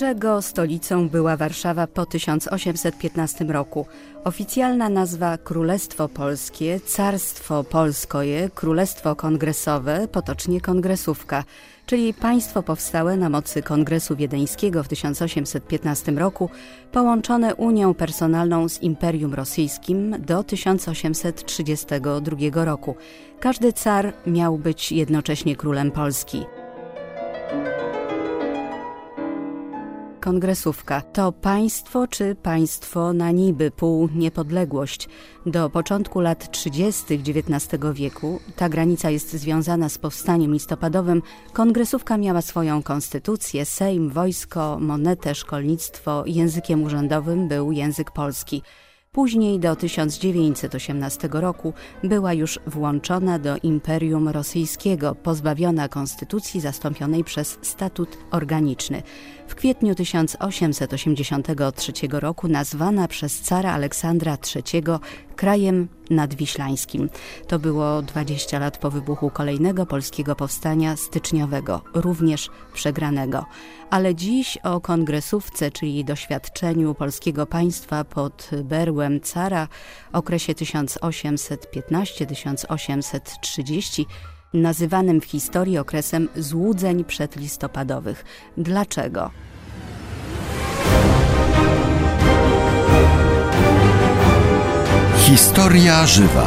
Dlaczego stolicą była Warszawa po 1815 roku? Oficjalna nazwa Królestwo Polskie, Carstwo Polskoje, Królestwo Kongresowe, potocznie Kongresówka, czyli państwo powstałe na mocy Kongresu Wiedeńskiego w 1815 roku, połączone Unią Personalną z Imperium Rosyjskim do 1832 roku. Każdy car miał być jednocześnie królem Polski. Kongresówka to państwo czy państwo na niby pół niepodległość. Do początku lat 30. XIX wieku ta granica jest związana z powstaniem listopadowym. Kongresówka miała swoją konstytucję, sejm, wojsko, monetę, szkolnictwo. Językiem urzędowym był język polski. Później do 1918 roku była już włączona do Imperium Rosyjskiego, pozbawiona konstytucji zastąpionej przez statut organiczny. W kwietniu 1883 roku nazwana przez cara Aleksandra III krajem nadwiślańskim. To było 20 lat po wybuchu kolejnego polskiego powstania styczniowego, również przegranego. Ale dziś o kongresówce, czyli doświadczeniu polskiego państwa pod berłem cara, okresie 1815-1830, nazywanym w historii okresem złudzeń przedlistopadowych. Dlaczego? Historia żywa.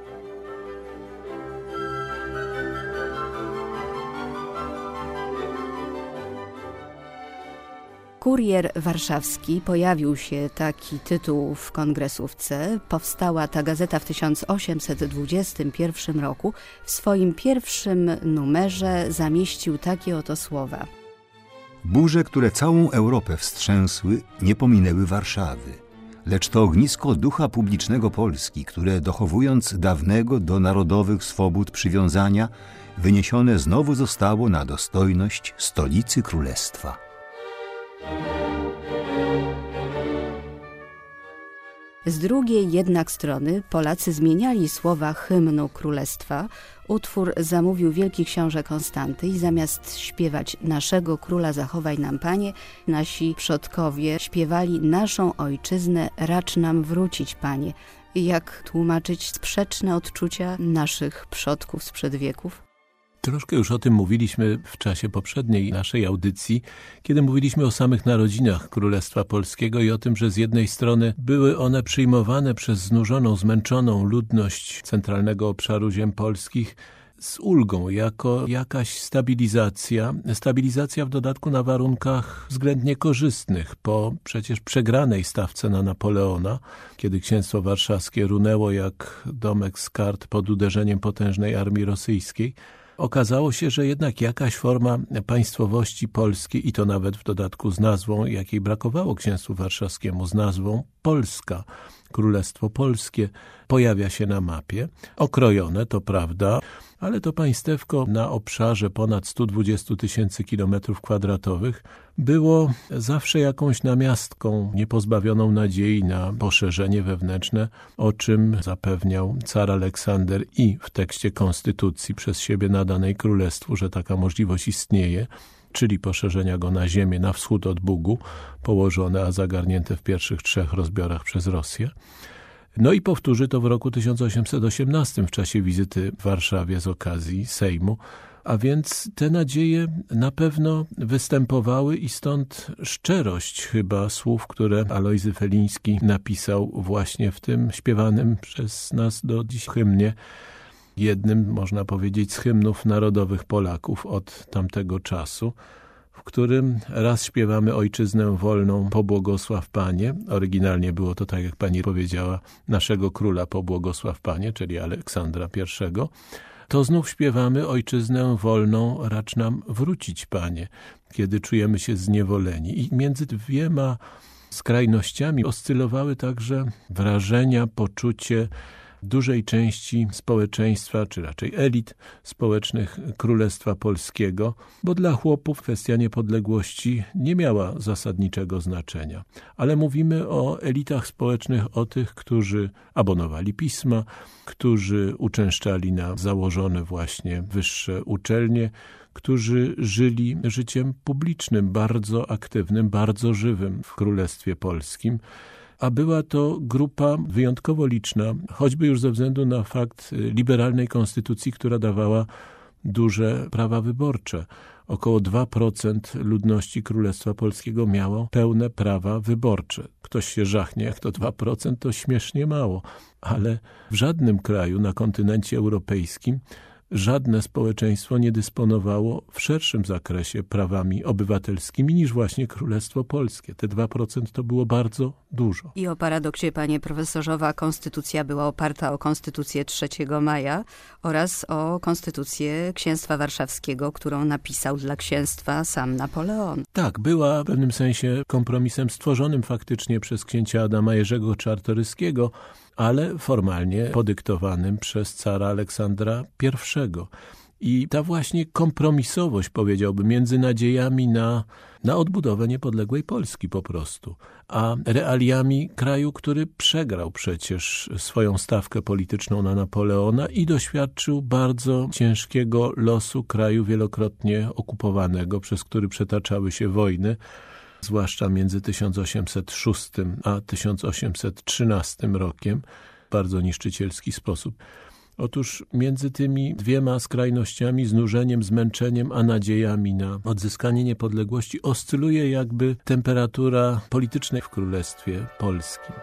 Kurier Warszawski pojawił się taki tytuł w kongresówce. Powstała ta gazeta w 1821 roku. W swoim pierwszym numerze zamieścił takie oto słowa. Burze, które całą Europę wstrzęsły, nie pominęły Warszawy. Lecz to ognisko ducha publicznego Polski, które dochowując dawnego do narodowych swobód przywiązania, wyniesione znowu zostało na dostojność stolicy królestwa. Z drugiej jednak strony Polacy zmieniali słowa hymnu królestwa. Utwór zamówił wielki książę Konstanty i zamiast śpiewać naszego króla zachowaj nam panie, nasi przodkowie śpiewali naszą ojczyznę racz nam wrócić panie. Jak tłumaczyć sprzeczne odczucia naszych przodków sprzed wieków? Troszkę już o tym mówiliśmy w czasie poprzedniej naszej audycji, kiedy mówiliśmy o samych narodzinach Królestwa Polskiego i o tym, że z jednej strony były one przyjmowane przez znużoną, zmęczoną ludność centralnego obszaru ziem polskich z ulgą, jako jakaś stabilizacja, stabilizacja w dodatku na warunkach względnie korzystnych, po przecież przegranej stawce na Napoleona, kiedy księstwo warszawskie runęło jak domek z kart pod uderzeniem potężnej armii rosyjskiej, okazało się, że jednak jakaś forma państwowości polskiej i to nawet w dodatku z nazwą, jakiej brakowało księstwu warszawskiemu, z nazwą Polska, Królestwo Polskie, pojawia się na mapie. Okrojone, to prawda, ale to państewko na obszarze ponad 120 tysięcy kilometrów kwadratowych było zawsze jakąś namiastką niepozbawioną nadziei na poszerzenie wewnętrzne, o czym zapewniał car Aleksander i w tekście konstytucji przez siebie nadanej królestwu, że taka możliwość istnieje, czyli poszerzenia go na ziemię na wschód od Bugu, położone, a zagarnięte w pierwszych trzech rozbiorach przez Rosję. No i powtórzy to w roku 1818 w czasie wizyty w Warszawie z okazji Sejmu, a więc te nadzieje na pewno występowały i stąd szczerość chyba słów, które Alojzy Feliński napisał właśnie w tym śpiewanym przez nas do dziś hymnie, jednym, można powiedzieć, z hymnów narodowych Polaków od tamtego czasu w którym raz śpiewamy Ojczyznę wolną, pobłogosław Panie. Oryginalnie było to, tak jak Pani powiedziała, naszego króla pobłogosław Panie, czyli Aleksandra I. To znów śpiewamy Ojczyznę wolną, racz nam wrócić Panie, kiedy czujemy się zniewoleni. I między dwiema skrajnościami oscylowały także wrażenia, poczucie dużej części społeczeństwa, czy raczej elit społecznych Królestwa Polskiego, bo dla chłopów kwestia niepodległości nie miała zasadniczego znaczenia. Ale mówimy o elitach społecznych, o tych, którzy abonowali pisma, którzy uczęszczali na założone właśnie wyższe uczelnie, którzy żyli życiem publicznym, bardzo aktywnym, bardzo żywym w Królestwie Polskim a była to grupa wyjątkowo liczna, choćby już ze względu na fakt liberalnej konstytucji, która dawała duże prawa wyborcze. Około 2% ludności Królestwa Polskiego miało pełne prawa wyborcze. Ktoś się żachnie, jak to 2%, to śmiesznie mało, ale w żadnym kraju na kontynencie europejskim żadne społeczeństwo nie dysponowało w szerszym zakresie prawami obywatelskimi niż właśnie Królestwo Polskie. Te 2% to było bardzo dużo. I o paradoksie, panie profesorze, owa konstytucja była oparta o konstytucję 3 maja oraz o konstytucję księstwa warszawskiego, którą napisał dla księstwa sam Napoleon. Tak, była w pewnym sensie kompromisem stworzonym faktycznie przez księcia Adama Jerzego Czartoryskiego, ale formalnie podyktowanym przez cara Aleksandra I. I ta właśnie kompromisowość, powiedziałbym, między nadziejami na, na odbudowę niepodległej Polski po prostu, a realiami kraju, który przegrał przecież swoją stawkę polityczną na Napoleona i doświadczył bardzo ciężkiego losu kraju wielokrotnie okupowanego, przez który przetaczały się wojny, zwłaszcza między 1806 a 1813 rokiem, w bardzo niszczycielski sposób. Otóż między tymi dwiema skrajnościami, znużeniem, zmęczeniem, a nadziejami na odzyskanie niepodległości oscyluje jakby temperatura politycznej w Królestwie Polskim.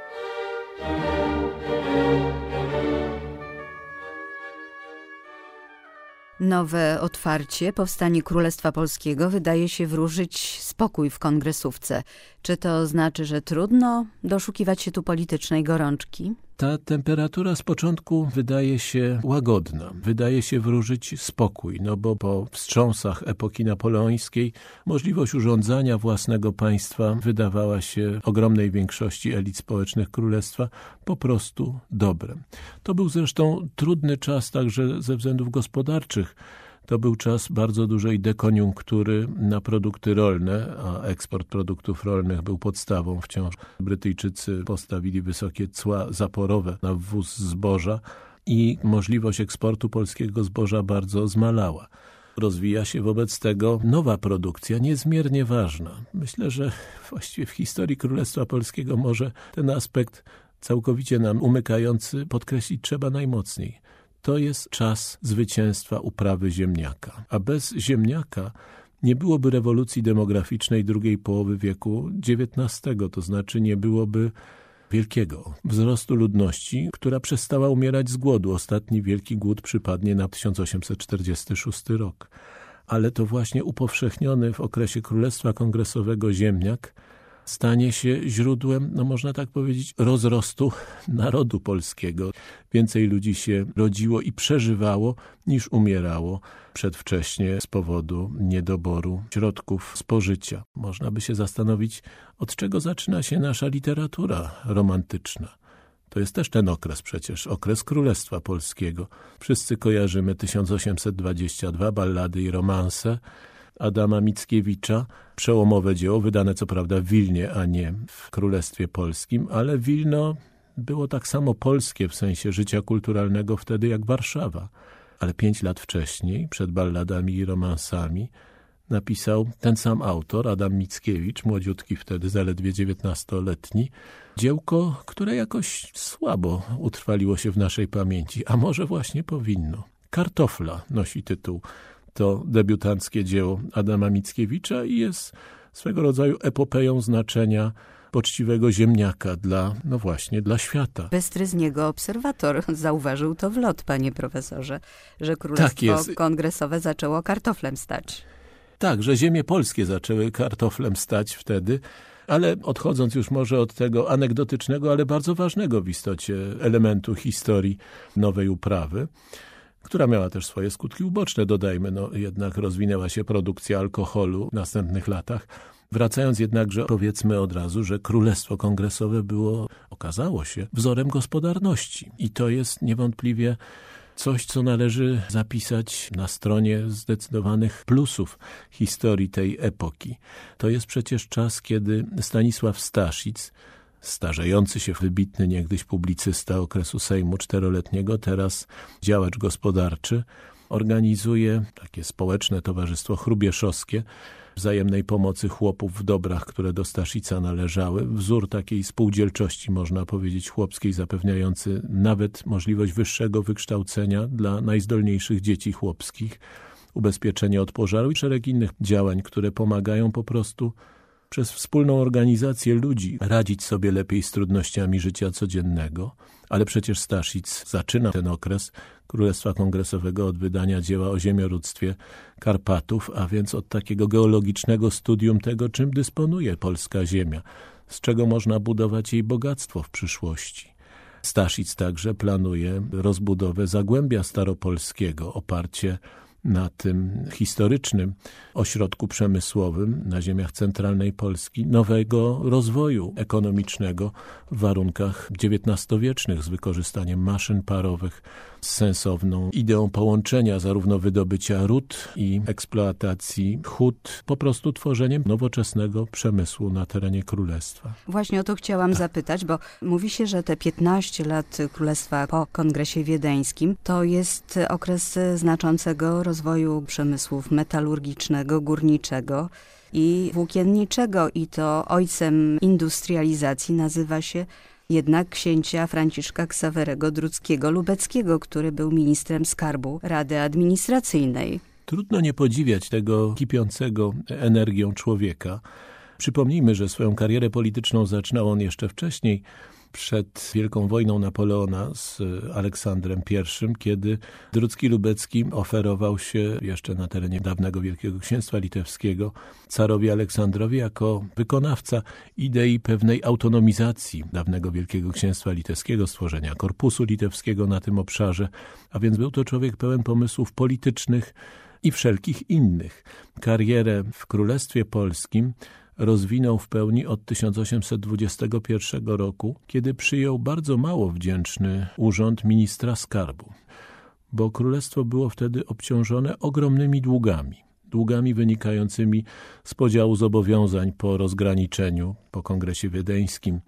Nowe otwarcie, powstanie Królestwa Polskiego wydaje się wróżyć spokój w kongresówce. Czy to znaczy, że trudno doszukiwać się tu politycznej gorączki? Ta temperatura z początku wydaje się łagodna, wydaje się wróżyć spokój, no bo po wstrząsach epoki napoleońskiej możliwość urządzania własnego państwa wydawała się ogromnej większości elit społecznych królestwa po prostu dobrem. To był zresztą trudny czas także ze względów gospodarczych, to był czas bardzo dużej dekoniunktury na produkty rolne, a eksport produktów rolnych był podstawą wciąż. Brytyjczycy postawili wysokie cła zaporowe na wwóz zboża i możliwość eksportu polskiego zboża bardzo zmalała. Rozwija się wobec tego nowa produkcja, niezmiernie ważna. Myślę, że właściwie w historii Królestwa Polskiego może ten aspekt całkowicie nam umykający podkreślić trzeba najmocniej to jest czas zwycięstwa uprawy ziemniaka. A bez ziemniaka nie byłoby rewolucji demograficznej drugiej połowy wieku XIX, to znaczy nie byłoby wielkiego wzrostu ludności, która przestała umierać z głodu. Ostatni wielki głód przypadnie na 1846 rok. Ale to właśnie upowszechniony w okresie Królestwa Kongresowego ziemniak stanie się źródłem, no można tak powiedzieć, rozrostu narodu polskiego. Więcej ludzi się rodziło i przeżywało niż umierało przedwcześnie z powodu niedoboru środków spożycia. Można by się zastanowić, od czego zaczyna się nasza literatura romantyczna. To jest też ten okres przecież, okres Królestwa Polskiego. Wszyscy kojarzymy 1822, ballady i romanse, Adama Mickiewicza. Przełomowe dzieło, wydane co prawda w Wilnie, a nie w Królestwie Polskim, ale Wilno było tak samo polskie w sensie życia kulturalnego wtedy jak Warszawa. Ale pięć lat wcześniej, przed balladami i romansami, napisał ten sam autor, Adam Mickiewicz, młodziutki wtedy, zaledwie dziewiętnastoletni, dziełko, które jakoś słabo utrwaliło się w naszej pamięci, a może właśnie powinno. Kartofla nosi tytuł to debiutanckie dzieło Adama Mickiewicza i jest swego rodzaju epopeją znaczenia poczciwego ziemniaka dla, no właśnie, dla świata. Bystry z niego obserwator zauważył to w lot, panie profesorze, że Królestwo tak Kongresowe zaczęło kartoflem stać. Tak, że ziemie polskie zaczęły kartoflem stać wtedy, ale odchodząc już może od tego anegdotycznego, ale bardzo ważnego w istocie elementu historii nowej uprawy, która miała też swoje skutki uboczne, dodajmy. No, jednak rozwinęła się produkcja alkoholu w następnych latach. Wracając jednakże, powiedzmy od razu, że Królestwo Kongresowe było, okazało się, wzorem gospodarności. I to jest niewątpliwie coś, co należy zapisać na stronie zdecydowanych plusów historii tej epoki. To jest przecież czas, kiedy Stanisław Staszic, starzejący się wybitny niegdyś publicysta okresu Sejmu czteroletniego, teraz działacz gospodarczy, organizuje takie społeczne towarzystwo chrubieszowskie, wzajemnej pomocy chłopów w dobrach, które do Staszica należały. Wzór takiej spółdzielczości, można powiedzieć, chłopskiej, zapewniający nawet możliwość wyższego wykształcenia dla najzdolniejszych dzieci chłopskich, ubezpieczenie od pożaru i szereg innych działań, które pomagają po prostu przez wspólną organizację ludzi radzić sobie lepiej z trudnościami życia codziennego. Ale przecież Staszic zaczyna ten okres Królestwa Kongresowego od wydania dzieła o ziemiorództwie Karpatów, a więc od takiego geologicznego studium tego, czym dysponuje polska ziemia, z czego można budować jej bogactwo w przyszłości. Staszic także planuje rozbudowę Zagłębia Staropolskiego, oparcie na tym historycznym ośrodku przemysłowym na ziemiach centralnej Polski nowego rozwoju ekonomicznego w warunkach XIX-wiecznych z wykorzystaniem maszyn parowych, z sensowną ideą połączenia zarówno wydobycia ród i eksploatacji hut, po prostu tworzeniem nowoczesnego przemysłu na terenie Królestwa. Właśnie o to chciałam tak. zapytać, bo mówi się, że te 15 lat Królestwa po Kongresie Wiedeńskim to jest okres znaczącego rozwoju przemysłów metalurgicznego, górniczego i włókienniczego i to ojcem industrializacji nazywa się jednak księcia Franciszka Ksawerego Druckiego-Lubeckiego, który był ministrem skarbu Rady Administracyjnej. Trudno nie podziwiać tego kipiącego energią człowieka. Przypomnijmy, że swoją karierę polityczną zaczynał on jeszcze wcześniej, przed Wielką Wojną Napoleona z Aleksandrem I, kiedy Drucki Lubecki oferował się jeszcze na terenie dawnego Wielkiego Księstwa Litewskiego carowi Aleksandrowi jako wykonawca idei pewnej autonomizacji dawnego Wielkiego Księstwa Litewskiego, stworzenia korpusu litewskiego na tym obszarze, a więc był to człowiek pełen pomysłów politycznych i wszelkich innych. Karierę w Królestwie Polskim rozwinął w pełni od 1821 roku, kiedy przyjął bardzo mało wdzięczny urząd ministra skarbu, bo królestwo było wtedy obciążone ogromnymi długami. Długami wynikającymi z podziału zobowiązań po rozgraniczeniu, po kongresie wiedeńskim,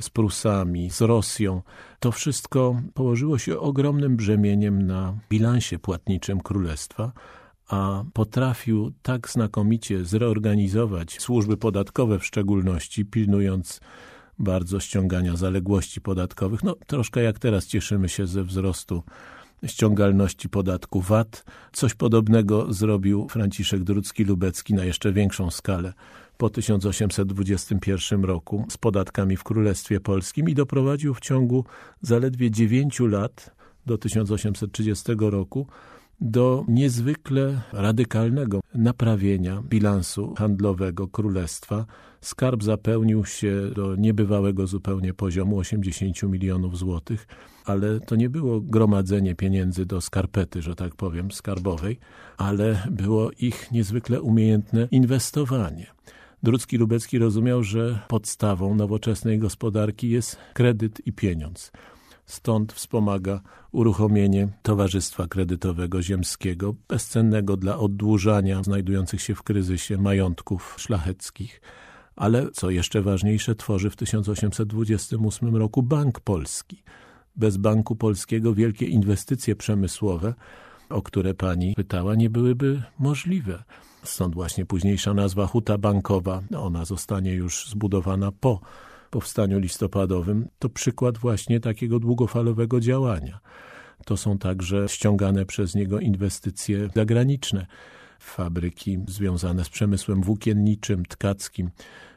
z Prusami, z Rosją. To wszystko położyło się ogromnym brzemieniem na bilansie płatniczym królestwa, a potrafił tak znakomicie zreorganizować służby podatkowe w szczególności, pilnując bardzo ściągania zaległości podatkowych. No troszkę jak teraz cieszymy się ze wzrostu ściągalności podatku VAT. Coś podobnego zrobił Franciszek Drucki-Lubecki na jeszcze większą skalę po 1821 roku z podatkami w Królestwie Polskim i doprowadził w ciągu zaledwie dziewięciu lat do 1830 roku do niezwykle radykalnego naprawienia bilansu handlowego królestwa. Skarb zapełnił się do niebywałego zupełnie poziomu 80 milionów złotych, ale to nie było gromadzenie pieniędzy do skarpety, że tak powiem, skarbowej, ale było ich niezwykle umiejętne inwestowanie. Drucki Lubecki rozumiał, że podstawą nowoczesnej gospodarki jest kredyt i pieniądz. Stąd wspomaga uruchomienie Towarzystwa Kredytowego Ziemskiego, bezcennego dla oddłużania znajdujących się w kryzysie majątków szlacheckich. Ale, co jeszcze ważniejsze, tworzy w 1828 roku Bank Polski. Bez Banku Polskiego wielkie inwestycje przemysłowe, o które pani pytała, nie byłyby możliwe. Stąd właśnie późniejsza nazwa Huta Bankowa. Ona zostanie już zbudowana po powstaniu listopadowym, to przykład właśnie takiego długofalowego działania. To są także ściągane przez niego inwestycje zagraniczne, fabryki związane z przemysłem włókienniczym, tkackim,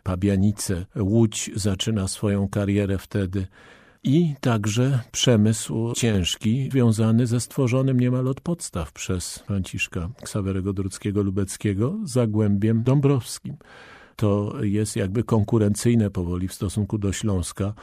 Pabianice, Łódź zaczyna swoją karierę wtedy. I także przemysł ciężki związany ze stworzonym niemal od podstaw przez Franciszka Ksawerego Druckiego-Lubeckiego Zagłębiem Dąbrowskim to jest jakby konkurencyjne powoli w stosunku do Śląska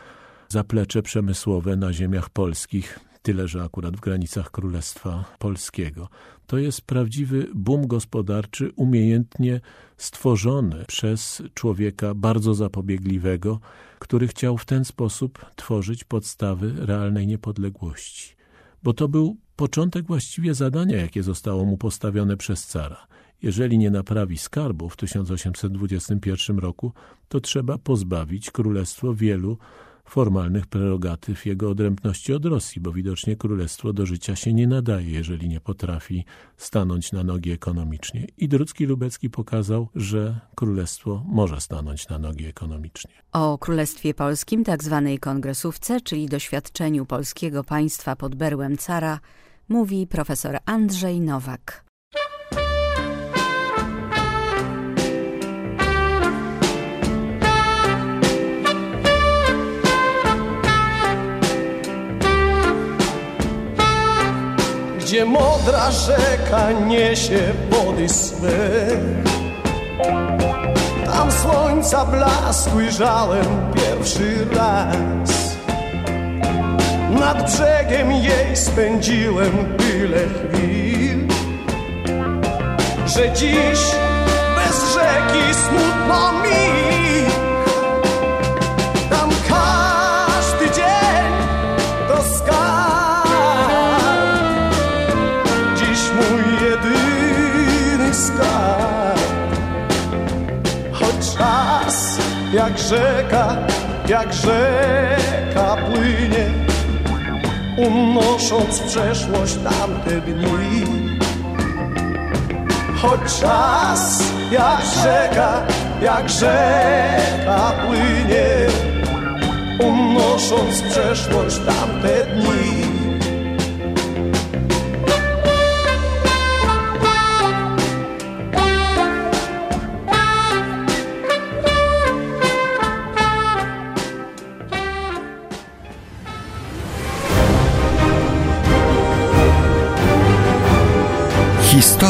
zaplecze przemysłowe na ziemiach polskich. tyle że akurat w granicach Królestwa Polskiego. To jest prawdziwy boom gospodarczy, umiejętnie stworzony przez człowieka bardzo zapobiegliwego, który chciał w ten sposób tworzyć podstawy realnej niepodległości. Bo to był początek właściwie zadania, jakie zostało mu postawione przez cara. Jeżeli nie naprawi skarbu w 1821 roku, to trzeba pozbawić królestwo wielu formalnych prerogatyw jego odrębności od Rosji, bo widocznie królestwo do życia się nie nadaje, jeżeli nie potrafi stanąć na nogi ekonomicznie. I Drucki Lubecki pokazał, że królestwo może stanąć na nogi ekonomicznie. O Królestwie Polskim, tak zwanej kongresówce, czyli doświadczeniu polskiego państwa pod berłem cara, mówi profesor Andrzej Nowak. Gdzie modra rzeka niesie wody swe. Tam słońca blask ujrzałem pierwszy raz. Nad brzegiem jej spędziłem tyle chwil, że dziś bez rzeki smutno mi. Jak rzeka, jak rzeka płynie, unosząc przeszłość tamte dni. Choć czas jak rzeka, jak rzeka płynie, unosząc przeszłość tamte dni.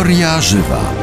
Historia żywa.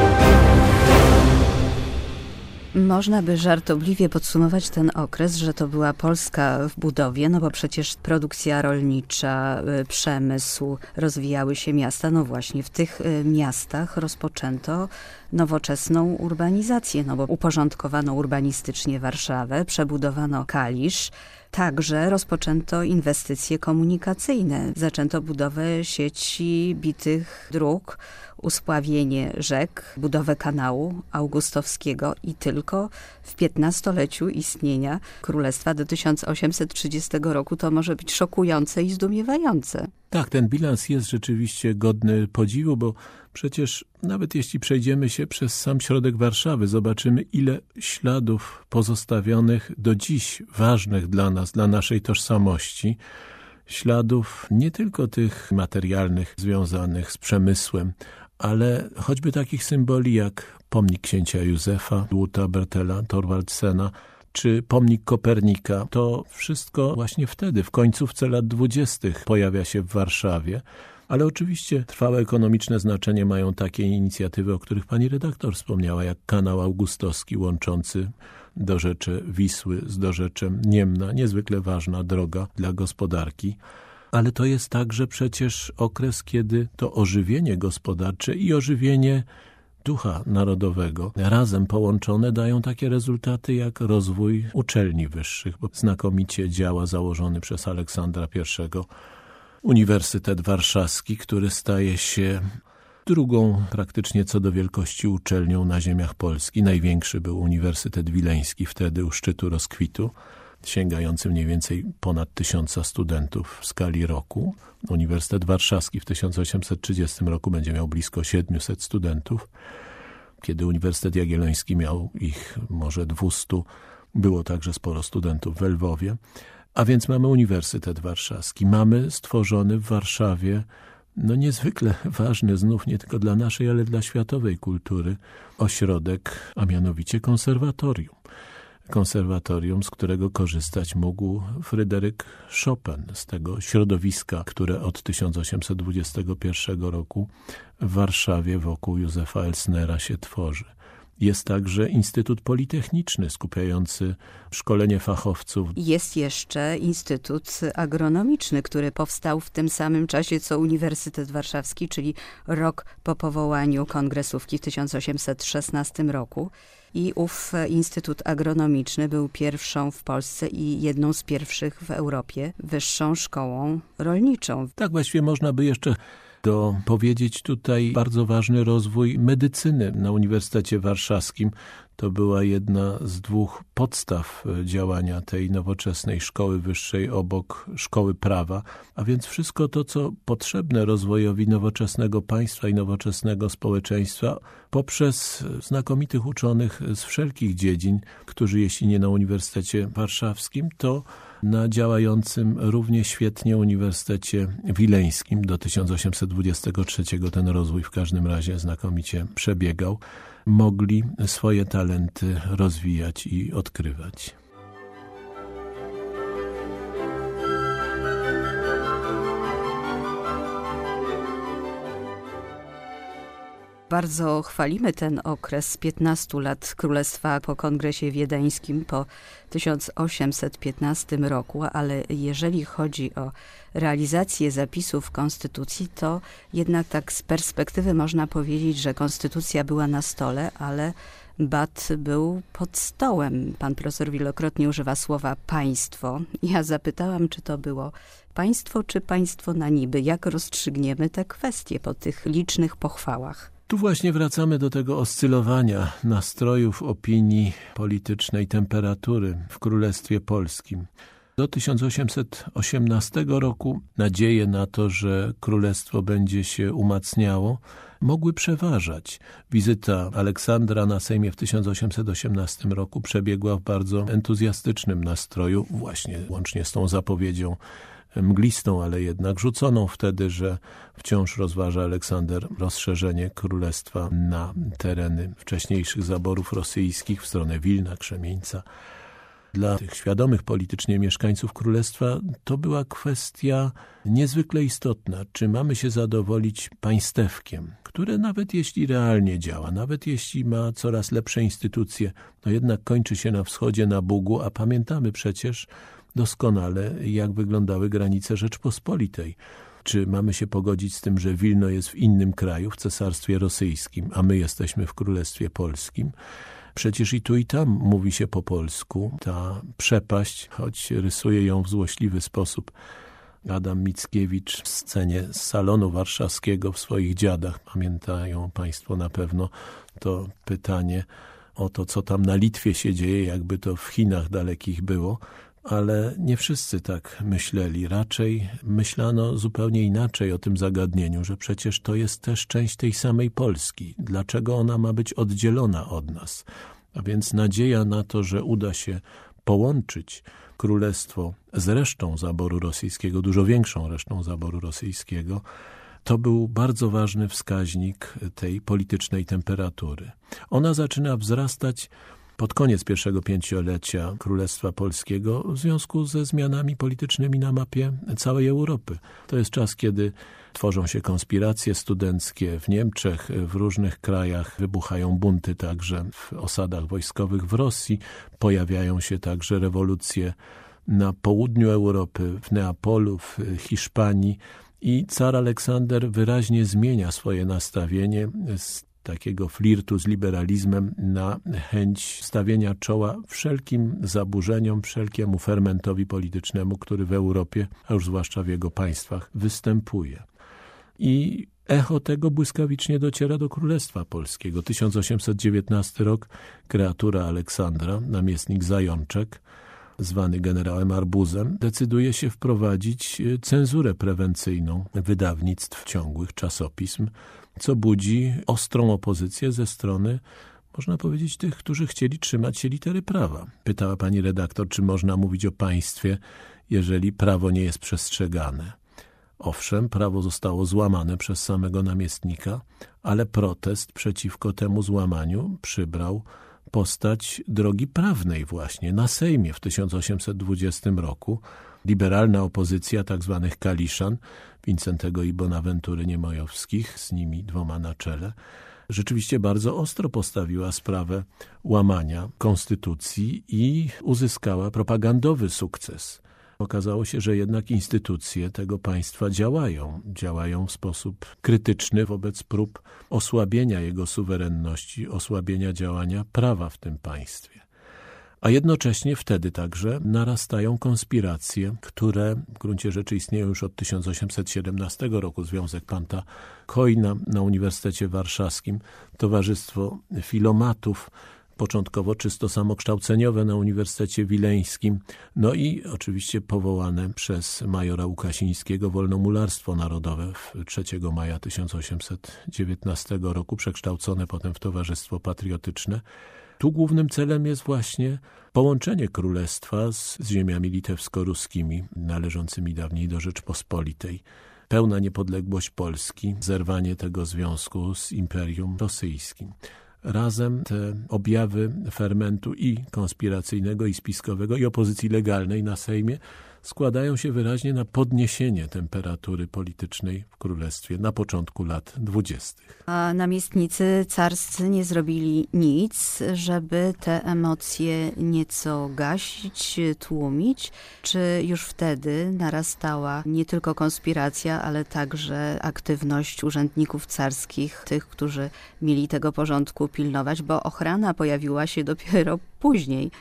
Można by żartobliwie podsumować ten okres, że to była Polska w budowie, no bo przecież produkcja rolnicza, y, przemysł, rozwijały się miasta. No właśnie, w tych y, miastach rozpoczęto nowoczesną urbanizację, no bo uporządkowano urbanistycznie Warszawę, przebudowano Kalisz, Także rozpoczęto inwestycje komunikacyjne. Zaczęto budowę sieci bitych dróg, uspławienie rzek, budowę kanału augustowskiego i tylko w piętnastoleciu istnienia Królestwa do 1830 roku to może być szokujące i zdumiewające. Tak, ten bilans jest rzeczywiście godny podziwu, bo przecież nawet jeśli przejdziemy się przez sam środek Warszawy, zobaczymy ile śladów pozostawionych do dziś ważnych dla nas, dla naszej tożsamości, śladów nie tylko tych materialnych związanych z przemysłem, ale choćby takich symboli jak pomnik księcia Józefa, Łuta Bertela, Thorwaldsena, czy pomnik Kopernika, to wszystko właśnie wtedy, w końcówce lat dwudziestych pojawia się w Warszawie. Ale oczywiście trwałe ekonomiczne znaczenie mają takie inicjatywy, o których pani redaktor wspomniała, jak kanał augustowski łączący dorzecze Wisły z dorzeczem Niemna, niezwykle ważna droga dla gospodarki ale to jest także przecież okres, kiedy to ożywienie gospodarcze i ożywienie ducha narodowego razem połączone dają takie rezultaty jak rozwój uczelni wyższych, bo znakomicie działa założony przez Aleksandra I Uniwersytet Warszawski, który staje się drugą praktycznie co do wielkości uczelnią na ziemiach Polski. Największy był Uniwersytet Wileński wtedy u szczytu rozkwitu sięgający mniej więcej ponad tysiąca studentów w skali roku. Uniwersytet Warszawski w 1830 roku będzie miał blisko 700 studentów. Kiedy Uniwersytet Jagielloński miał ich może 200, było także sporo studentów w Lwowie. A więc mamy Uniwersytet Warszawski. Mamy stworzony w Warszawie no niezwykle ważny znów nie tylko dla naszej, ale dla światowej kultury ośrodek, a mianowicie konserwatorium konserwatorium, z którego korzystać mógł Fryderyk Chopin, z tego środowiska, które od 1821 roku w Warszawie wokół Józefa Elsnera się tworzy. Jest także Instytut Politechniczny skupiający szkolenie fachowców. Jest jeszcze Instytut Agronomiczny, który powstał w tym samym czasie co Uniwersytet Warszawski, czyli rok po powołaniu kongresówki w 1816 roku. I ów Instytut Agronomiczny był pierwszą w Polsce i jedną z pierwszych w Europie wyższą szkołą rolniczą. Tak właściwie można by jeszcze dopowiedzieć tutaj bardzo ważny rozwój medycyny na Uniwersytecie Warszawskim. To była jedna z dwóch podstaw e, działania tej nowoczesnej szkoły wyższej obok szkoły prawa, a więc wszystko to, co potrzebne rozwojowi nowoczesnego państwa i nowoczesnego społeczeństwa poprzez znakomitych uczonych z wszelkich dziedzin, którzy jeśli nie na Uniwersytecie Warszawskim, to na działającym równie świetnie Uniwersytecie Wileńskim. Do 1823 ten rozwój w każdym razie znakomicie przebiegał. Mogli swoje talenty rozwijać i odkrywać. Bardzo chwalimy ten okres 15 lat Królestwa po Kongresie Wiedeńskim po 1815 roku, ale jeżeli chodzi o realizację zapisów Konstytucji, to jednak tak z perspektywy można powiedzieć, że Konstytucja była na stole, ale bat był pod stołem. Pan profesor wielokrotnie używa słowa państwo. Ja zapytałam, czy to było państwo, czy państwo na niby. Jak rozstrzygniemy te kwestie po tych licznych pochwałach? Tu właśnie wracamy do tego oscylowania nastrojów, opinii politycznej, temperatury w Królestwie Polskim. Do 1818 roku nadzieje na to, że królestwo będzie się umacniało, mogły przeważać. Wizyta Aleksandra na Sejmie w 1818 roku przebiegła w bardzo entuzjastycznym nastroju, właśnie łącznie z tą zapowiedzią mglistą, ale jednak rzuconą wtedy, że wciąż rozważa Aleksander rozszerzenie królestwa na tereny wcześniejszych zaborów rosyjskich w stronę Wilna, Krzemieńca. Dla tych świadomych politycznie mieszkańców królestwa to była kwestia niezwykle istotna. Czy mamy się zadowolić państewkiem, które nawet jeśli realnie działa, nawet jeśli ma coraz lepsze instytucje, no jednak kończy się na wschodzie, na Bugu, a pamiętamy przecież, doskonale, jak wyglądały granice Rzeczpospolitej. Czy mamy się pogodzić z tym, że Wilno jest w innym kraju, w cesarstwie rosyjskim, a my jesteśmy w Królestwie Polskim? Przecież i tu i tam mówi się po polsku. Ta przepaść, choć rysuje ją w złośliwy sposób Adam Mickiewicz w scenie z salonu warszawskiego w swoich dziadach. Pamiętają Państwo na pewno to pytanie o to, co tam na Litwie się dzieje, jakby to w Chinach dalekich było ale nie wszyscy tak myśleli. Raczej myślano zupełnie inaczej o tym zagadnieniu, że przecież to jest też część tej samej Polski. Dlaczego ona ma być oddzielona od nas? A więc nadzieja na to, że uda się połączyć królestwo z resztą zaboru rosyjskiego, dużo większą resztą zaboru rosyjskiego, to był bardzo ważny wskaźnik tej politycznej temperatury. Ona zaczyna wzrastać pod koniec pierwszego pięciolecia Królestwa Polskiego w związku ze zmianami politycznymi na mapie całej Europy. To jest czas, kiedy tworzą się konspiracje studenckie w Niemczech, w różnych krajach wybuchają bunty także w osadach wojskowych w Rosji, pojawiają się także rewolucje na południu Europy, w Neapolu, w Hiszpanii i car Aleksander wyraźnie zmienia swoje nastawienie z takiego flirtu z liberalizmem na chęć stawienia czoła wszelkim zaburzeniom, wszelkiemu fermentowi politycznemu, który w Europie, a już zwłaszcza w jego państwach, występuje. I echo tego błyskawicznie dociera do Królestwa Polskiego. 1819 rok, kreatura Aleksandra, namiestnik Zajączek, zwany generałem Arbuzem, decyduje się wprowadzić cenzurę prewencyjną wydawnictw ciągłych, czasopism, co budzi ostrą opozycję ze strony można powiedzieć, tych, którzy chcieli trzymać się litery prawa. Pytała pani redaktor, czy można mówić o państwie, jeżeli prawo nie jest przestrzegane. Owszem, prawo zostało złamane przez samego namiestnika, ale protest przeciwko temu złamaniu przybrał postać drogi prawnej właśnie na Sejmie w 1820 roku. Liberalna opozycja tzw. Kaliszan Wincentego i Bonaventury Niemojowskich, z nimi dwoma na czele, rzeczywiście bardzo ostro postawiła sprawę łamania konstytucji i uzyskała propagandowy sukces. Okazało się, że jednak instytucje tego państwa działają. Działają w sposób krytyczny wobec prób osłabienia jego suwerenności, osłabienia działania prawa w tym państwie. A jednocześnie wtedy także narastają konspiracje, które w gruncie rzeczy istnieją już od 1817 roku. Związek Panta Kojna na Uniwersytecie Warszawskim, Towarzystwo Filomatów, początkowo czysto samokształceniowe na Uniwersytecie Wileńskim, no i oczywiście powołane przez majora Łukasińskiego Wolnomularstwo Narodowe w 3 maja 1819 roku, przekształcone potem w Towarzystwo Patriotyczne. Tu głównym celem jest właśnie połączenie królestwa z, z ziemiami litewsko-ruskimi, należącymi dawniej do Rzeczpospolitej. Pełna niepodległość Polski, zerwanie tego związku z Imperium Rosyjskim. Razem te objawy fermentu i konspiracyjnego, i spiskowego, i opozycji legalnej na Sejmie składają się wyraźnie na podniesienie temperatury politycznej w królestwie na początku lat dwudziestych. A namiestnicy carscy nie zrobili nic, żeby te emocje nieco gasić, tłumić? Czy już wtedy narastała nie tylko konspiracja, ale także aktywność urzędników carskich, tych, którzy mieli tego porządku pilnować, bo ochrana pojawiła się dopiero później.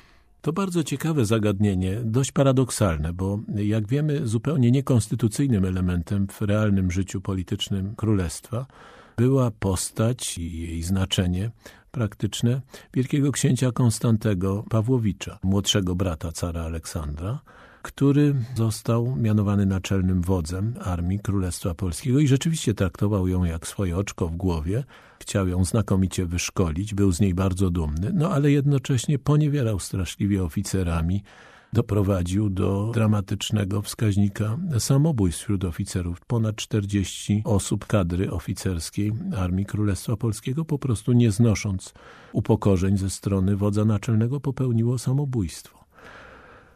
To bardzo ciekawe zagadnienie, dość paradoksalne, bo jak wiemy, zupełnie niekonstytucyjnym elementem w realnym życiu politycznym królestwa była postać i jej znaczenie praktyczne wielkiego księcia Konstantego Pawłowicza, młodszego brata cara Aleksandra, który został mianowany naczelnym wodzem armii Królestwa Polskiego i rzeczywiście traktował ją jak swoje oczko w głowie. Chciał ją znakomicie wyszkolić, był z niej bardzo dumny, no ale jednocześnie poniewierał straszliwie oficerami, doprowadził do dramatycznego wskaźnika samobójstw wśród oficerów. Ponad 40 osób kadry oficerskiej Armii Królestwa Polskiego po prostu nie znosząc upokorzeń ze strony wodza naczelnego popełniło samobójstwo.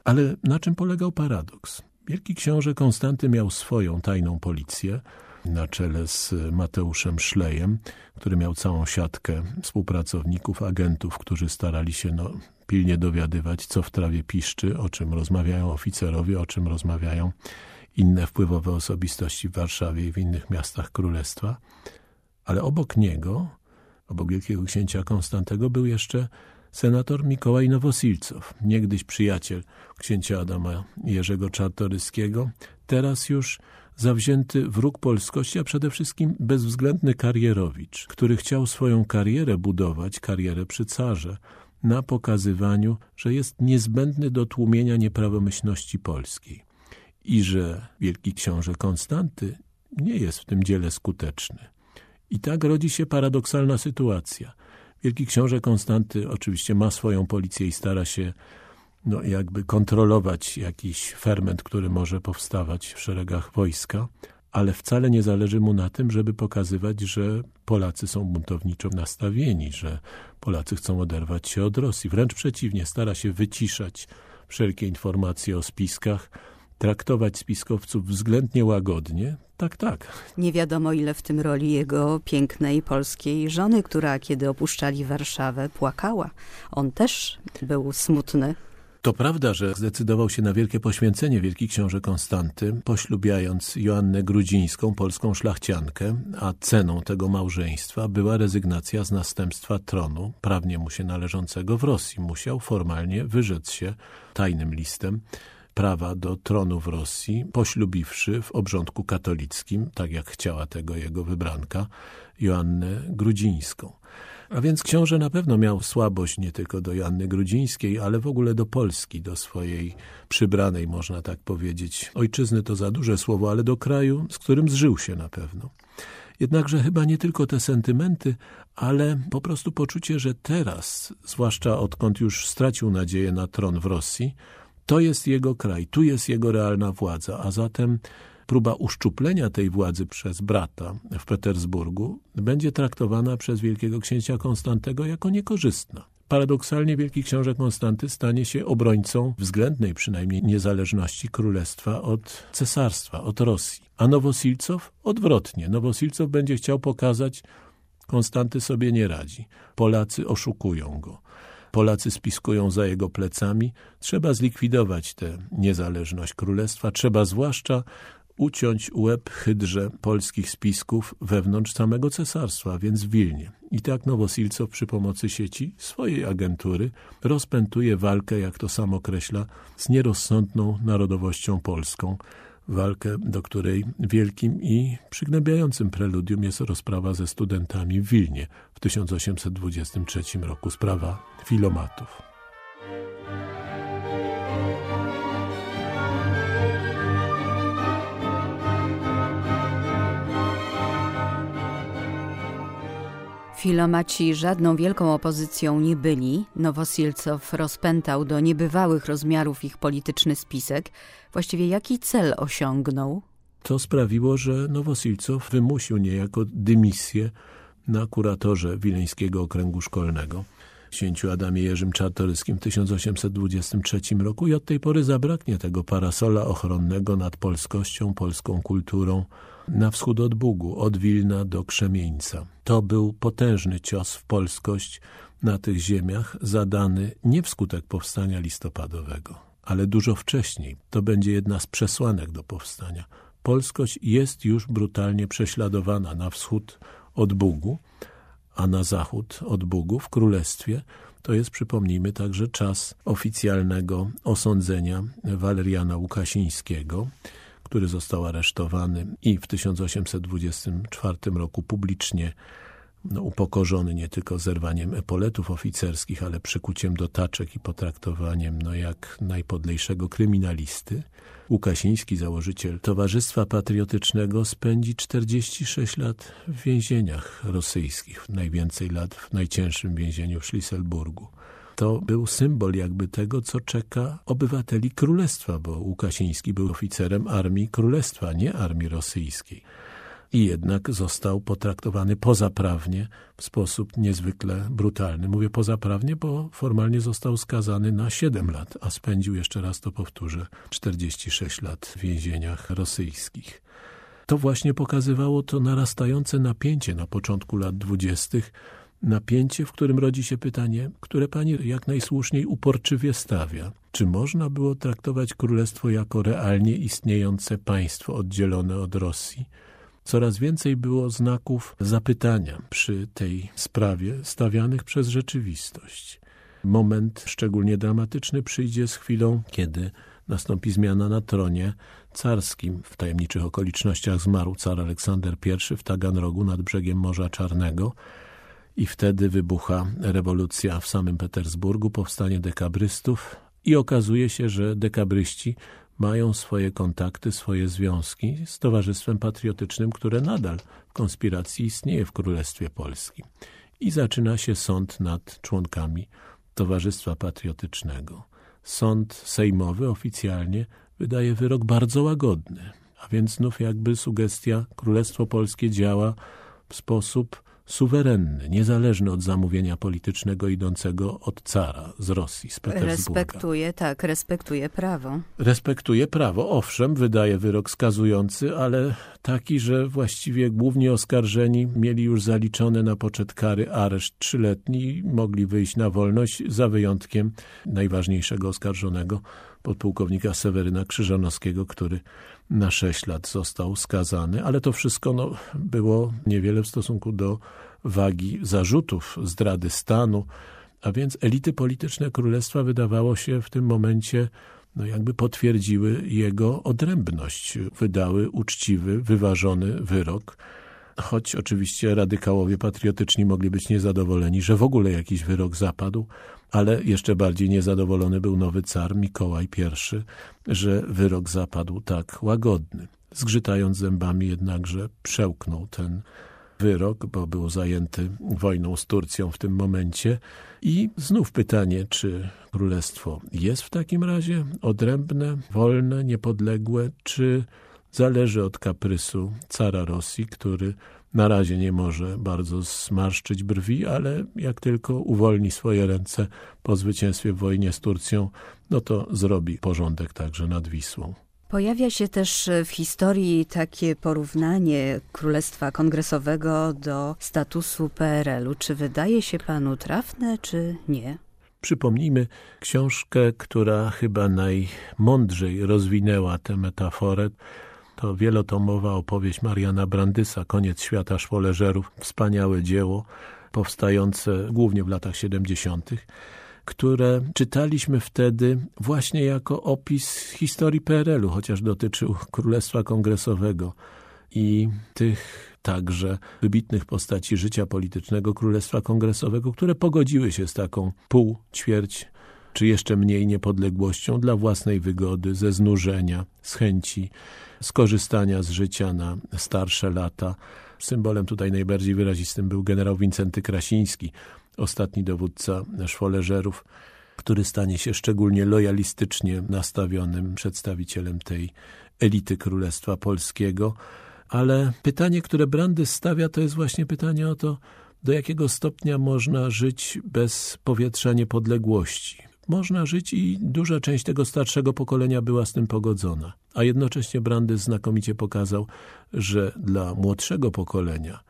Ale na czym polegał paradoks? Wielki książę Konstanty miał swoją tajną policję na czele z Mateuszem Szlejem, który miał całą siatkę współpracowników, agentów, którzy starali się no, pilnie dowiadywać, co w trawie piszczy, o czym rozmawiają oficerowie, o czym rozmawiają inne wpływowe osobistości w Warszawie i w innych miastach królestwa. Ale obok niego, obok wielkiego księcia Konstantego, był jeszcze senator Mikołaj Nowosilcow, niegdyś przyjaciel księcia Adama Jerzego Czartoryskiego, teraz już zawzięty wróg polskości, a przede wszystkim bezwzględny karierowicz, który chciał swoją karierę budować, karierę przy carze, na pokazywaniu, że jest niezbędny do tłumienia nieprawomyślności polskiej i że wielki książę Konstanty nie jest w tym dziele skuteczny. I tak rodzi się paradoksalna sytuacja. Wielki książę Konstanty oczywiście ma swoją policję i stara się no, jakby kontrolować jakiś ferment, który może powstawać w szeregach wojska, ale wcale nie zależy mu na tym, żeby pokazywać, że Polacy są buntowniczo nastawieni, że Polacy chcą oderwać się od Rosji. Wręcz przeciwnie, stara się wyciszać wszelkie informacje o spiskach, traktować spiskowców względnie łagodnie. Tak, tak. Nie wiadomo ile w tym roli jego pięknej polskiej żony, która kiedy opuszczali Warszawę płakała. On też był smutny. To prawda, że zdecydował się na wielkie poświęcenie wielki książę Konstanty, poślubiając Joannę Grudzińską, polską szlachciankę, a ceną tego małżeństwa była rezygnacja z następstwa tronu, prawnie mu się należącego w Rosji. Musiał formalnie wyrzec się tajnym listem prawa do tronu w Rosji, poślubiwszy w obrządku katolickim, tak jak chciała tego jego wybranka, Joannę Grudzińską. A więc książę na pewno miał słabość nie tylko do Joanny Grudzińskiej, ale w ogóle do Polski, do swojej przybranej, można tak powiedzieć. Ojczyzny to za duże słowo, ale do kraju, z którym zżył się na pewno. Jednakże chyba nie tylko te sentymenty, ale po prostu poczucie, że teraz, zwłaszcza odkąd już stracił nadzieję na tron w Rosji, to jest jego kraj, tu jest jego realna władza, a zatem próba uszczuplenia tej władzy przez brata w Petersburgu będzie traktowana przez wielkiego księcia Konstantego jako niekorzystna. Paradoksalnie wielki książę Konstanty stanie się obrońcą względnej przynajmniej niezależności królestwa od cesarstwa, od Rosji. A Nowosilcow odwrotnie. Nowosilcow będzie chciał pokazać Konstanty sobie nie radzi. Polacy oszukują go. Polacy spiskują za jego plecami. Trzeba zlikwidować tę niezależność królestwa. Trzeba zwłaszcza uciąć łeb hydrze polskich spisków wewnątrz samego cesarstwa, więc w Wilnie. I tak Nowosilcow przy pomocy sieci swojej agentury rozpętuje walkę, jak to sam określa, z nierozsądną narodowością polską. Walkę, do której wielkim i przygnębiającym preludium jest rozprawa ze studentami w Wilnie w 1823 roku, sprawa filomatów. Filomaci żadną wielką opozycją nie byli. Nowosilcow rozpętał do niebywałych rozmiarów ich polityczny spisek. Właściwie jaki cel osiągnął? To sprawiło, że Nowosilcow wymusił niejako dymisję na kuratorze Wileńskiego Okręgu Szkolnego księciu Adamie Jerzym Czartoryskim w 1823 roku i od tej pory zabraknie tego parasola ochronnego nad polskością, polską kulturą, na wschód od Bugu, od Wilna do Krzemieńca. To był potężny cios w polskość na tych ziemiach, zadany nie wskutek powstania listopadowego, ale dużo wcześniej. To będzie jedna z przesłanek do powstania. Polskość jest już brutalnie prześladowana na wschód od Bugu, a na zachód od Bugu w Królestwie to jest, przypomnijmy, także czas oficjalnego osądzenia Waleriana Łukasińskiego, który został aresztowany i w 1824 roku publicznie no, upokorzony nie tylko zerwaniem epoletów oficerskich, ale przykuciem do taczek i potraktowaniem no, jak najpodlejszego kryminalisty. Łukasiński, założyciel Towarzystwa Patriotycznego, spędzi 46 lat w więzieniach rosyjskich, najwięcej lat w najcięższym więzieniu w Schlisselburgu to był symbol jakby tego, co czeka obywateli królestwa, bo Łukasiński był oficerem armii królestwa, nie armii rosyjskiej. I jednak został potraktowany pozaprawnie w sposób niezwykle brutalny. Mówię pozaprawnie, bo formalnie został skazany na 7 lat, a spędził, jeszcze raz to powtórzę, 46 lat w więzieniach rosyjskich. To właśnie pokazywało to narastające napięcie na początku lat dwudziestych, napięcie, w którym rodzi się pytanie, które pani jak najsłuszniej uporczywie stawia. Czy można było traktować królestwo jako realnie istniejące państwo oddzielone od Rosji? Coraz więcej było znaków zapytania przy tej sprawie stawianych przez rzeczywistość. Moment szczególnie dramatyczny przyjdzie z chwilą, kiedy nastąpi zmiana na tronie carskim. W tajemniczych okolicznościach zmarł car Aleksander I w Taganrogu nad brzegiem Morza Czarnego i wtedy wybucha rewolucja w samym Petersburgu, powstanie dekabrystów i okazuje się, że dekabryści mają swoje kontakty, swoje związki z Towarzystwem Patriotycznym, które nadal w konspiracji istnieje w Królestwie Polskim. I zaczyna się sąd nad członkami Towarzystwa Patriotycznego. Sąd sejmowy oficjalnie wydaje wyrok bardzo łagodny, a więc znów jakby sugestia Królestwo Polskie działa w sposób suwerenny, niezależny od zamówienia politycznego idącego od cara z Rosji, z Petersburga. Respektuje, tak, respektuje prawo. Respektuje prawo, owszem, wydaje wyrok skazujący, ale taki, że właściwie głównie oskarżeni mieli już zaliczone na poczet kary areszt trzyletni i mogli wyjść na wolność za wyjątkiem najważniejszego oskarżonego, podpułkownika Seweryna Krzyżanowskiego, który na sześć lat został skazany, ale to wszystko no, było niewiele w stosunku do wagi zarzutów zdrady stanu, a więc elity polityczne królestwa wydawało się w tym momencie no jakby potwierdziły jego odrębność, wydały uczciwy, wyważony wyrok, choć oczywiście radykałowie patriotyczni mogli być niezadowoleni, że w ogóle jakiś wyrok zapadł, ale jeszcze bardziej niezadowolony był nowy car Mikołaj I, że wyrok zapadł tak łagodny. Zgrzytając zębami jednakże przełknął ten wyrok, bo był zajęty wojną z Turcją w tym momencie. I znów pytanie, czy królestwo jest w takim razie odrębne, wolne, niepodległe, czy zależy od kaprysu cara Rosji, który na razie nie może bardzo zmarszczyć brwi, ale jak tylko uwolni swoje ręce po zwycięstwie w wojnie z Turcją, no to zrobi porządek także nad Wisłą. Pojawia się też w historii takie porównanie Królestwa Kongresowego do statusu PRL-u. Czy wydaje się panu trafne, czy nie? Przypomnijmy książkę, która chyba najmądrzej rozwinęła tę metaforę. To wielotomowa opowieść Mariana Brandysa, Koniec świata szwoleżerów. Wspaniałe dzieło, powstające głównie w latach 70., które czytaliśmy wtedy właśnie jako opis historii PRL-u, chociaż dotyczył Królestwa Kongresowego i tych także wybitnych postaci życia politycznego Królestwa Kongresowego, które pogodziły się z taką pół, ćwierć czy jeszcze mniej niepodległością dla własnej wygody, ze znużenia, z chęci skorzystania z życia na starsze lata. Symbolem tutaj najbardziej wyrazistym był generał Wincenty Krasiński, ostatni dowódca szwoleżerów, który stanie się szczególnie lojalistycznie nastawionym przedstawicielem tej elity Królestwa Polskiego. Ale pytanie, które Brandy stawia, to jest właśnie pytanie o to, do jakiego stopnia można żyć bez powietrza niepodległości. Można żyć i duża część tego starszego pokolenia była z tym pogodzona. A jednocześnie Brandy znakomicie pokazał, że dla młodszego pokolenia,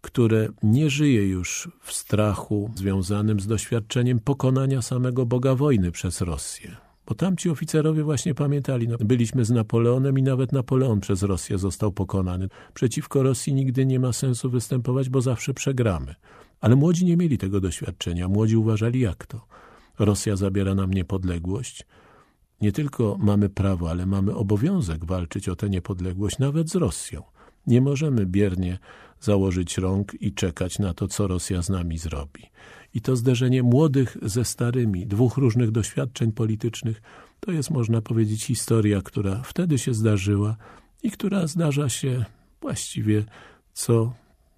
które nie żyje już w strachu związanym z doświadczeniem pokonania samego Boga wojny przez Rosję, bo tamci oficerowie właśnie pamiętali, no, byliśmy z Napoleonem i nawet Napoleon przez Rosję został pokonany. Przeciwko Rosji nigdy nie ma sensu występować, bo zawsze przegramy. Ale młodzi nie mieli tego doświadczenia. Młodzi uważali jak to. Rosja zabiera nam niepodległość. Nie tylko mamy prawo, ale mamy obowiązek walczyć o tę niepodległość nawet z Rosją. Nie możemy biernie założyć rąk i czekać na to, co Rosja z nami zrobi. I to zderzenie młodych ze starymi, dwóch różnych doświadczeń politycznych, to jest, można powiedzieć, historia, która wtedy się zdarzyła i która zdarza się właściwie co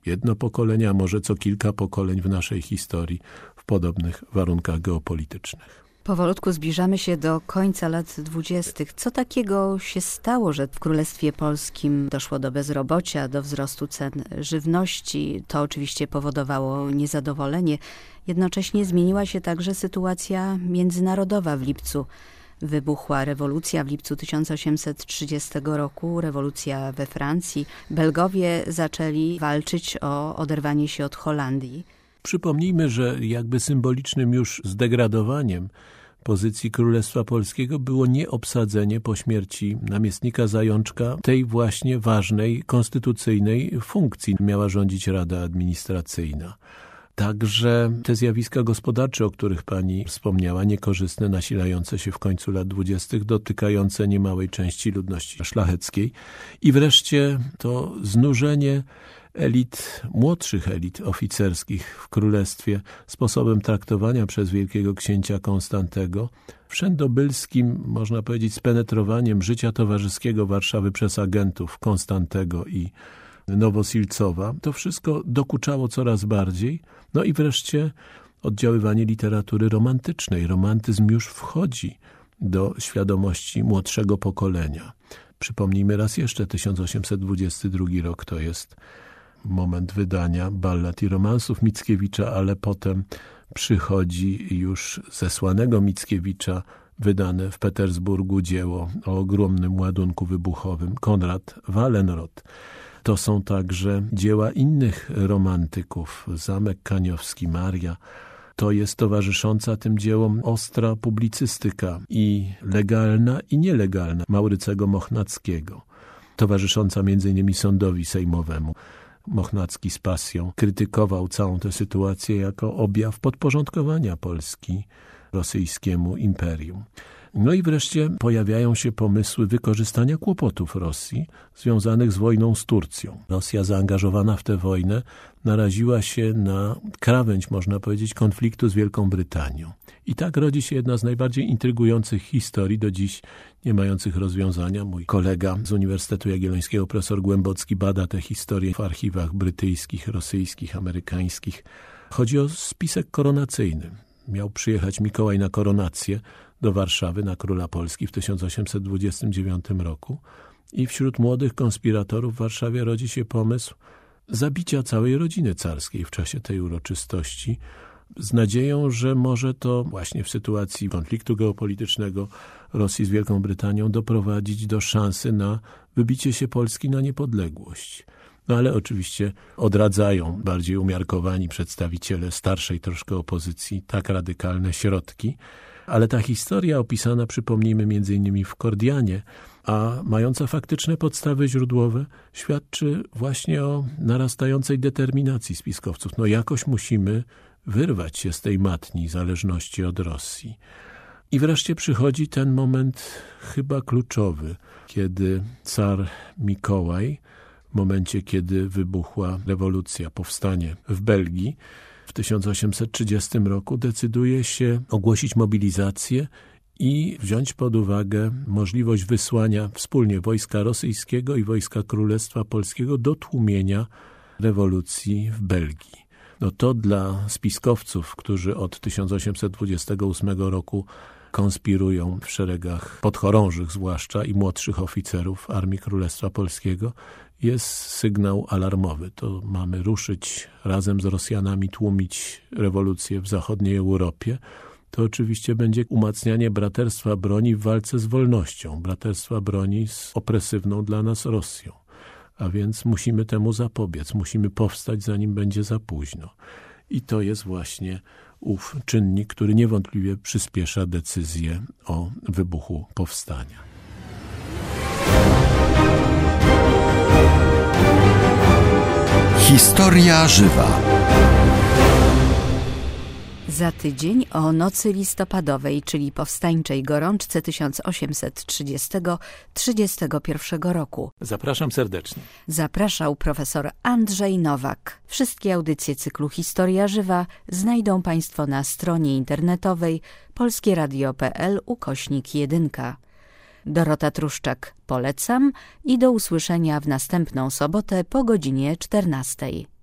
jedno pokolenie, a może co kilka pokoleń w naszej historii w podobnych warunkach geopolitycznych. Powolutku zbliżamy się do końca lat dwudziestych. Co takiego się stało, że w Królestwie Polskim doszło do bezrobocia, do wzrostu cen żywności? To oczywiście powodowało niezadowolenie. Jednocześnie zmieniła się także sytuacja międzynarodowa w lipcu. Wybuchła rewolucja w lipcu 1830 roku, rewolucja we Francji. Belgowie zaczęli walczyć o oderwanie się od Holandii. Przypomnijmy, że jakby symbolicznym już zdegradowaniem pozycji Królestwa Polskiego było nieobsadzenie po śmierci namiestnika Zajączka tej właśnie ważnej, konstytucyjnej funkcji. Miała rządzić Rada Administracyjna. Także te zjawiska gospodarcze, o których pani wspomniała, niekorzystne, nasilające się w końcu lat dwudziestych, dotykające niemałej części ludności szlacheckiej i wreszcie to znużenie elit, młodszych elit oficerskich w królestwie sposobem traktowania przez wielkiego księcia Konstantego, wszędobylskim, można powiedzieć, spenetrowaniem życia towarzyskiego Warszawy przez agentów Konstantego i Nowosilcowa. To wszystko dokuczało coraz bardziej. No i wreszcie oddziaływanie literatury romantycznej. Romantyzm już wchodzi do świadomości młodszego pokolenia. Przypomnijmy raz jeszcze, 1822 rok to jest moment wydania ballad i romansów Mickiewicza, ale potem przychodzi już zesłanego Mickiewicza wydane w Petersburgu dzieło o ogromnym ładunku wybuchowym Konrad Wallenrod. To są także dzieła innych romantyków, Zamek Kaniowski, Maria. To jest towarzysząca tym dziełom ostra publicystyka i legalna i nielegalna Maurycego Mochnackiego, towarzysząca m.in. sądowi sejmowemu. Mochnacki z pasją krytykował całą tę sytuację jako objaw podporządkowania Polski rosyjskiemu imperium. No i wreszcie pojawiają się pomysły wykorzystania kłopotów Rosji związanych z wojną z Turcją. Rosja zaangażowana w tę wojnę naraziła się na krawędź, można powiedzieć, konfliktu z Wielką Brytanią. I tak rodzi się jedna z najbardziej intrygujących historii, do dziś nie mających rozwiązania. Mój kolega z Uniwersytetu Jagiellońskiego, profesor Głębocki, bada te historie w archiwach brytyjskich, rosyjskich, amerykańskich. Chodzi o spisek koronacyjny. Miał przyjechać Mikołaj na koronację do Warszawy na króla Polski w 1829 roku i wśród młodych konspiratorów w Warszawie rodzi się pomysł zabicia całej rodziny carskiej w czasie tej uroczystości z nadzieją, że może to właśnie w sytuacji konfliktu geopolitycznego Rosji z Wielką Brytanią doprowadzić do szansy na wybicie się Polski na niepodległość. No ale oczywiście odradzają bardziej umiarkowani przedstawiciele starszej troszkę opozycji tak radykalne środki. Ale ta historia opisana, przypomnijmy, między innymi w Kordianie, a mająca faktyczne podstawy źródłowe, świadczy właśnie o narastającej determinacji spiskowców. No jakoś musimy wyrwać się z tej matni zależności od Rosji. I wreszcie przychodzi ten moment chyba kluczowy, kiedy car Mikołaj, w momencie kiedy wybuchła rewolucja, powstanie w Belgii, 1830 roku decyduje się ogłosić mobilizację i wziąć pod uwagę możliwość wysłania wspólnie wojska rosyjskiego i wojska Królestwa Polskiego do tłumienia rewolucji w Belgii. No to dla spiskowców, którzy od 1828 roku konspirują w szeregach podchorążych zwłaszcza i młodszych oficerów Armii Królestwa Polskiego, jest sygnał alarmowy. To mamy ruszyć razem z Rosjanami, tłumić rewolucję w zachodniej Europie. To oczywiście będzie umacnianie braterstwa broni w walce z wolnością, braterstwa broni z opresywną dla nas Rosją. A więc musimy temu zapobiec, musimy powstać, zanim będzie za późno. I to jest właśnie ów czynnik, który niewątpliwie przyspiesza decyzję o wybuchu powstania. Historia żywa. Za tydzień o nocy listopadowej, czyli powstańczej gorączce 1830-31 roku. Zapraszam serdecznie. Zapraszał profesor Andrzej Nowak. Wszystkie audycje cyklu Historia Żywa znajdą Państwo na stronie internetowej polskieradio.pl ukośnik 1. Dorota Truszczak polecam i do usłyszenia w następną sobotę po godzinie 14.